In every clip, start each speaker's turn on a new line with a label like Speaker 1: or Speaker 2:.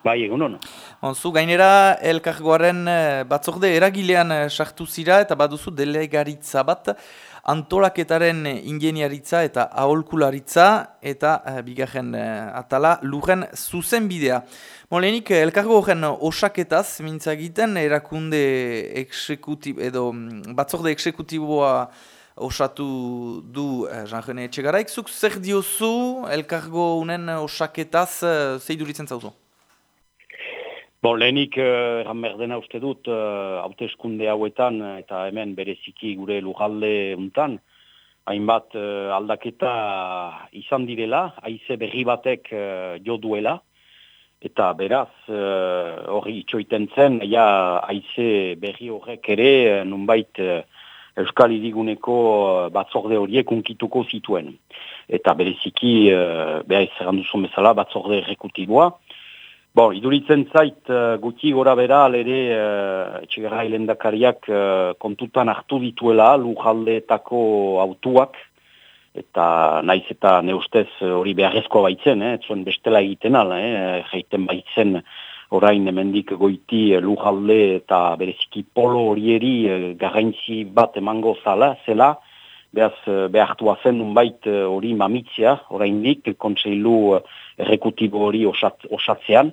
Speaker 1: Bai, egun hona.
Speaker 2: Onzu, gainera, elkargoaren batzorde eragilean sartu zira eta baduzu delegaritza bat antolaketaren ingeniaritza eta aholkularitza eta uh, bigarren atala lujen zuzen bidea. Molenik, elkargo horren osaketaz, mintzagiten, erakunde eksekutib, edo mm, batzorde eksekutiboa osatu du Jean-René Etxegaraik. Zuk zer diozu elkargo unen osaketaz, zeiduritzen zauzu?
Speaker 1: Bon, lehenik, uh, erran uste dut, uh, haute eskunde hauetan, eta hemen bereziki gure lujalde untan, hainbat uh, aldaketa izan direla, haize berri batek uh, jo duela, eta beraz, hori uh, itxoiten zen, ja, haize berri horrek ere, uh, nunbait, uh, Euskal Iriguneko batzorde horiek unkituko zituen. Eta bereziki, uh, beha ez erranduzo bezala, batzorde rekutiboa, Bon, iduritzen zait uh, guti gora bera ere uh, etxegarra hilendakariak uh, kontutan hartu dituela lujaldeetako autuak. Eta naiz eta neustez hori beharrezkoa baitzen, eh, zuen bestela egiten ala, eh, jaiten baitzen orain hemendik goiti lujalde eta bereziki polo horieri uh, bat emango zala, zela, behaz behartua zen nunbait hori mamitzea, oraindik kontseilu uh, errekutibo hori osat, osatzean,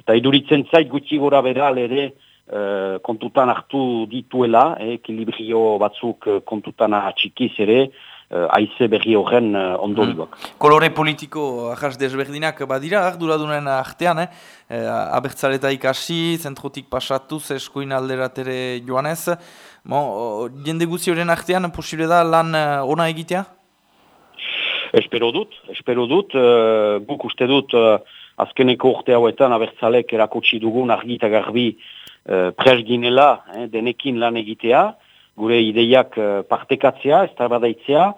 Speaker 1: eta iduritzen zait gutxi gora beral ere uh, kontutan hartu dituela, eh, ekilibrio batzuk uh, kontutan atxikiz ere, uh, aize berri horren ondorioak.
Speaker 2: Hmm. Kolore politiko ahas desberdinak badira, arduradunen artean, eh? Uh, abertzaleta ikasi, zentrotik pasatuz, eskuin alderatere joanez, Mo, jende guzi artean, posible da lan ona egitea?
Speaker 1: Espero dut, espero dut, uh, guk uste dut, uh, azkeneko urte hauetan abertzalek erakutsi dugun argi eta garbi uh, presginela eh, denekin lan egitea, gure ideiak uh, partekatzea, ez da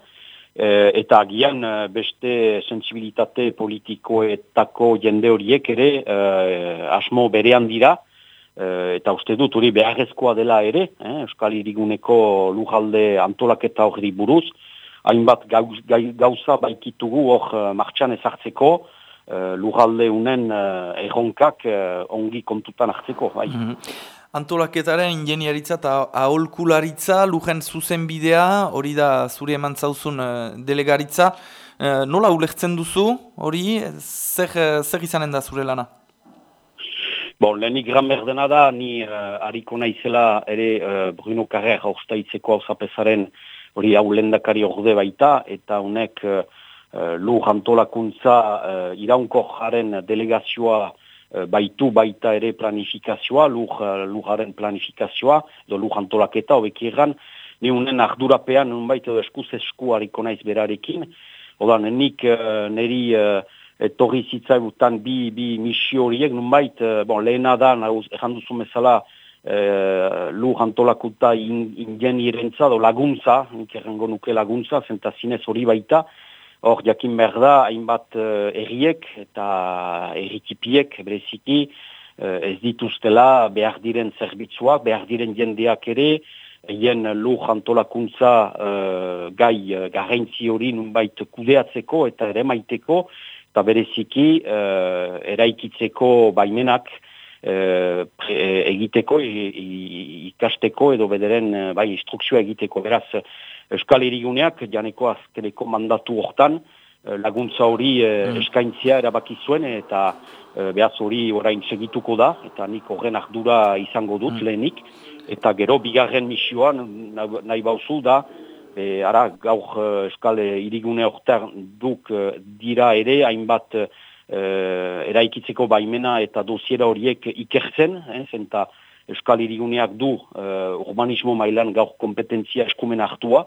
Speaker 1: eta agian beste sensibilitate politikoetako jende horiek ere asmo berean dira, eta uste dut hori beharrezkoa dela ere, eh, Euskal Iriguneko lujalde antolaketa hori buruz, hainbat gauza baikitugu hor uh, martxan ezartzeko, uh, lugalde unen uh, erronkak uh, ongi kontutan hartzeko. Bai. Mm -hmm.
Speaker 2: Antolaketaren ingeniaritza eta aholkularitza, lujen zuzen bidea, hori da zuri eman zauzun delegaritza. nola ulertzen duzu, hori, zer, zer izanen da zure lana?
Speaker 1: Bon, lehenik gran berdena da, ni uh, hariko naizela ere uh, Bruno Carrer haustaitzeko hau zapesaren hori hau lendakari orde baita, eta honek uh, lur antolakuntza uh, iraunko jaren delegazioa baitu baita ere planifikazioa, lur, luraren planifikazioa, do lur antolaketa, hobek irran, ni unen ardurapean unbait edo eskuz esku hariko naiz berarekin, Odan, nik uh, neri uh, etorri zitzaibutan bi, bi misio horiek, nunbait, uh, bon, lehena da, erranduzu mezala, uh, lur antolakuta ingenirentza, do laguntza, nik errango nuke laguntza, zentazinez hori baita, Hor, jakin behar da, hainbat uh, erriek eta erritipiek, bereziki, uh, ez dituztela behar diren zerbitzuak, behar diren jendeak ere, hien lur antolakuntza uh, gai uh, garrantzi hori nunbait kudeatzeko eta ere maiteko, eta bereziki uh, eraikitzeko baimenak uh, egiteko, ikasteko edo bederen bai instrukzioa egiteko. Beraz, Euskal Heriguneak, janeko azkeneko mandatu hortan, eh, laguntza hori eh, mm. eskaintzia erabaki zuen, eta eh, behaz hori orain segituko da, eta nik horren ardura izango dut mm. lehenik, eta gero bigarren misioan nahi bauzu da, e, ara gaur Euskal Herigune hortan duk dira ere, hainbat e, eraikitzeko baimena eta dosiera horiek ikertzen, eh, zenta Euskal Iriguneak du uh, urbanismo mailan gaur kompetentzia eskumen hartua.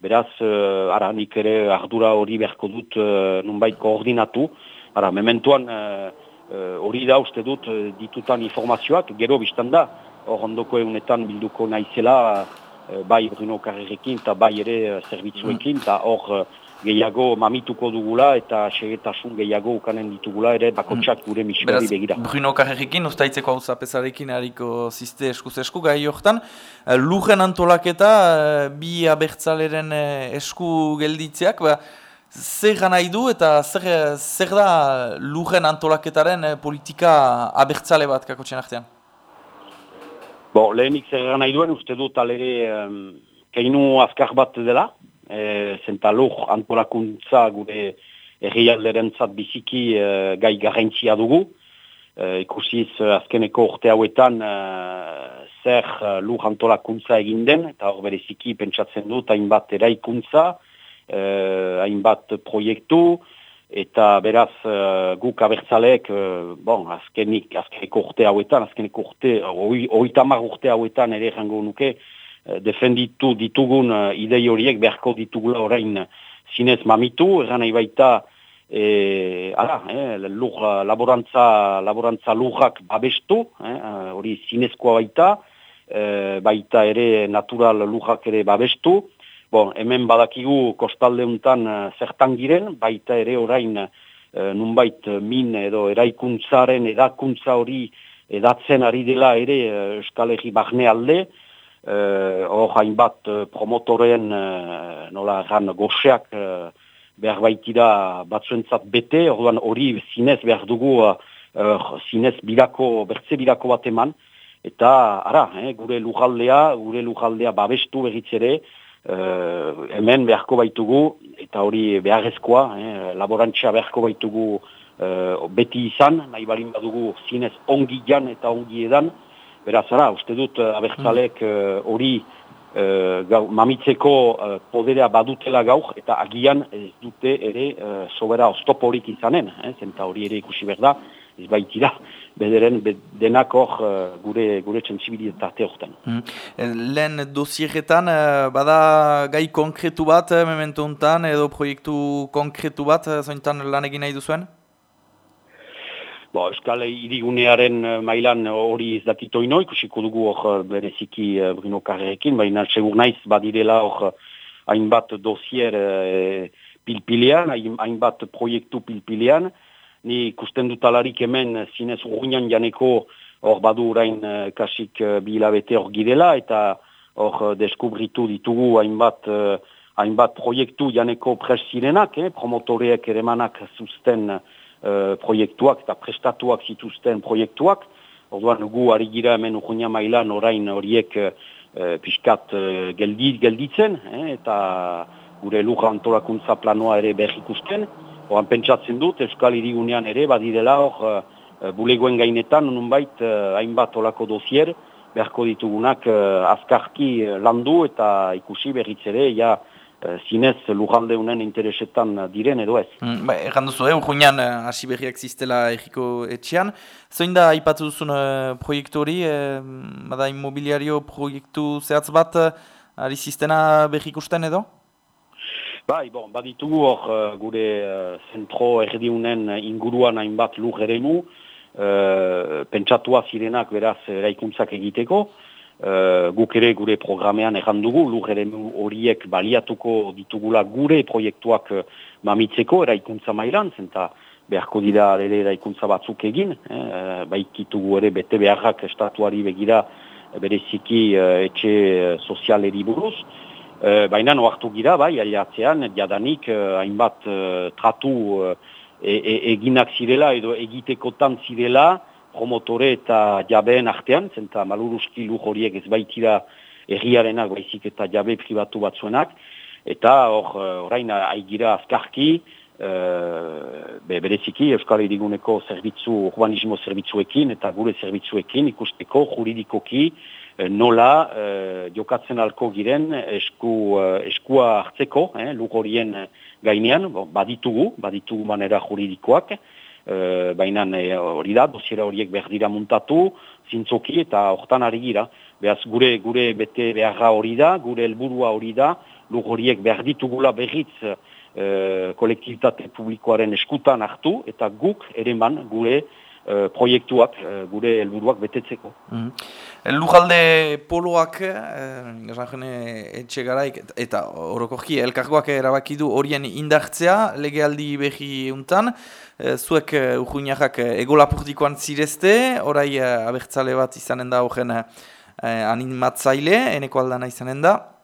Speaker 1: Beraz, uh, ara nik ere ardura hori beharko dut nunbait koordinatu. Ara, mementuan hori da uste dut ditutan informazioak, gero biztan da, hor ondoko egunetan bilduko naizela bai Bruno Carrerekin eta bai ere zerbitzuekin, eta hor gehiago mamituko dugula eta segetasun gehiago ukanen ditugula ere bakotsak gure misioari begira.
Speaker 2: Bruno Karrekin, ustaitzeko hau zapezarekin hariko ziste eskuz esku gai hortan. Eh, lujen antolaketa, eh, bi abertzaleren eh, esku gelditzeak, ba, zer gana du eta zer, zer da lujen antolaketaren politika abertzale bat kakotxen artean?
Speaker 1: Bo, lehenik zer gana iduen uste dut alere um, keinu azkar bat dela, e, zenta lur antolakuntza gure errialderen zat biziki e, gai garrantzia dugu. E, ikusiz azkeneko urte hauetan e, zer e, lur antolakuntza egin den, eta hor bereziki pentsatzen dut hainbat eraikuntza, e, hainbat proiektu, eta beraz uh, guk abertzaleek, bon, azkenik, azkeneko urte hauetan, azkeneko urte, hori tamar urte hauetan ere jango nuke, defenditu ditugun uh, idei horiek beharko ditugula orain zinez mamitu, eran nahi baita e, eh, lur, laborantza, laborantza lurrak babestu, eh, hori eh, zinezkoa baita, eh, baita ere natural lurrak ere babestu. Bon, hemen badakigu kostalde untan eh, zertan giren, baita ere orain eh, nunbait min edo eraikuntzaren edakuntza hori edatzen ari dela ere eh, Euskal Herri Bahne alde, hor hainbat promotoren nola erran goxeak behar baitira batzuentzat bete, orduan hori zinez behar dugu zinez bilako, bertze bilako bat eman, eta ara, eh, gure lujaldea, gure lujaldea babestu begitzere, uh, hemen beharko baitugu, eta hori beharrezkoa, eh, laborantza beharko baitugu uh, beti izan, nahi balin badugu zinez ongi jan eta ongi edan, beraz, ara, uste dut abertzalek hori uh, Uh, gau, mamitzeko uh, poderea badutela gaur eta agian ez dute ere uh, sobera oztoporik izanen, eh? zenta hori ere ikusi berda, ez baitira, bederen denak hor uh, gure, gure txentzibilitate horretan. Mm.
Speaker 2: Lehen dosieretan, bada gai konkretu bat, mementu untan, edo proiektu konkretu bat, zointan lan egin nahi duzuen?
Speaker 1: Bo, Euskal irigunearen eh, mailan hori ez dakito ino, ikusiko dugu hor eh, bereziki uh, Bruno Karrekin, baina segur naiz badirela hor hainbat dosier uh, pilpilean, hainbat proiektu pilpilean. Ni ikusten dut alarik hemen zinez urguinan janeko hor badu orain kasik bilabete hor girela, eta hor deskubritu ditugu hainbat, hainbat proiektu janeko pres zirenak, eh, promotoreek ere manak zuzten uh, proiektuak eta prestatuak zituzten proiektuak. Orduan gu ari gira hemen urgunia mailan orain horiek uh, pixkat uh, gelditzen eh, eta gure lurra antolakuntza planoa ere behar ikusten. Oran pentsatzen dut, Euskal Irigunean ere badirela hor bulegoen gainetan nunbait hainbat olako dozier beharko ditugunak azkarki landu eta ikusi berriz ere ja zinez lujalde unen interesetan diren edo ez.
Speaker 2: Mm, ba, Egan duzu, eh, urguinan eh, hasi berriak ziztela erriko etxean. Zoin da ipatu duzun uh, proiektu hori, eh, bada immobiliario proiektu zehatz bat uh, ari ziztena berrikusten edo?
Speaker 1: Bai, bon, baditugu hor gure uh, zentro erdiunen inguruan hainbat lur eremu, uh, pentsatua zirenak beraz eraikuntzak egiteko, Uh, guk ere gure programean errandugu, lur ere horiek baliatuko ditugula gure proiektuak uh, mamitzeko eraikuntza mailan, zenta beharko dira ere eraikuntza batzuk egin, eh, baikitugu ere bete beharrak estatuari begira bereziki uh, etxe uh, sozialeri buruz. Uh, Baina noartu gira, bai, aliatzean, jadanik hainbat uh, e e eginak zirela edo egitekotan zirela, promotore eta jabeen artean, zenta maluruski luj horiek ez baitira erriarenak baizik eta jabe pribatu batzuenak, eta hor, eh, orain haigira azkarki, e, be, bereziki Euskal Iriguneko zerbitzu, urbanismo zerbitzuekin eta gure zerbitzuekin ikusteko juridikoki e, nola e, jokatzen alko giren esku, eskua hartzeko, eh, luj horien gainean, baditugu, baditugu manera juridikoak, e, baina e, hori da, dosiera horiek behar muntatu, zintzoki eta hortan ari gira. Beaz, gure, gure bete beharra hori da, gure helburua hori da, lur horiek behar berriz e, kolektibitate publikoaren eskutan hartu, eta guk ere man gure e, proiektuak, e, gure helburuak betetzeko. Mm
Speaker 2: Lujalde poloak, eh, etxe garaik, eta orokoki elkargoak erabaki du horien indartzea, legealdi behi untan, eh, zuek eh, eh, egolapurdikoan zirezte, orai abertzale bat izanen da horren uh, animatzaile, eneko aldana izanen da.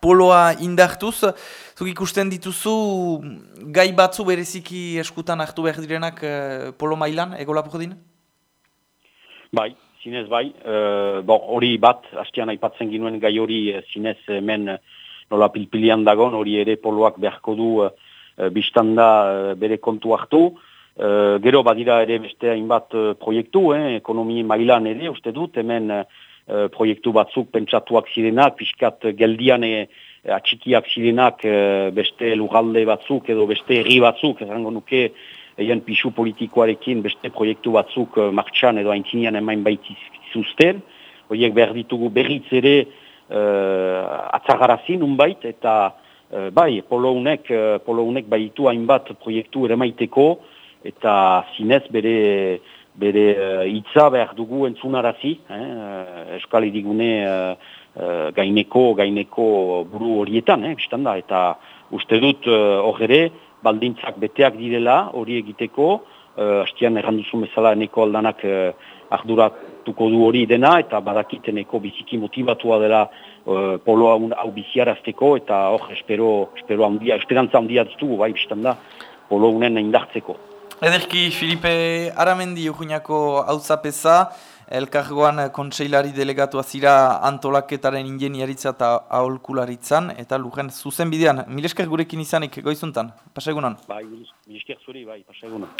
Speaker 2: Poloa indartuz, zuk ikusten dituzu gai batzu bereziki eskutan hartu behar direnak uh, polo mailan, egolapoko din?
Speaker 1: Bai, zinez bai, uh, bon, hori bat, hastian aipatzen ginuen gai hori uh, zinez hemen nola pilpilian dagon, hori ere poloak beharko du uh, biztanda bere kontu hartu, uh, gero badira ere beste hainbat proiektu, eh, ekonomi mailan ere, uste dut, hemen uh, proiektu batzuk pentsatuak zirenak, pixkat geldian e, atxikiak zirenak uh, beste lugalde batzuk edo beste herri batzuk, errango nuke, Egen pixu politikoarekin beste proiektu batzuk uh, martxan edo haintzinean emain baitzizuzten. Horiek behar ditugu berriz ere uh, atzagarazin unbait eta uh, bai, polo unek, uh, polo unek baitu hainbat proiektu ere maiteko eta zinez bere bere hitza behar dugu entzunarazi, eh, eskali digune uh, gaineko, gaineko buru horietan, eh, da, eta uste dut hor ere, baldintzak beteak direla hori egiteko, uh, hastian erranduzun bezala eneko aldanak uh, arduratuko du hori dena, eta badakiteneko biziki motivatua dela uh, poloa hau biziarazteko, eta hor, espero, espero handia, esperantza handia ditugu, bai, biztan da, polo unen indartzeko.
Speaker 2: Ederki, Filipe Aramendi, Ujunako hau zapesa, Elkargoan kontseilari delegatu azira antolaketaren ingeniaritza eta aholkularitzan, eta lujen zuzen bidean. Milesker gurekin izanik goizuntan, pasegunan.
Speaker 1: Bai, milesker zuri, bai, pasegunan.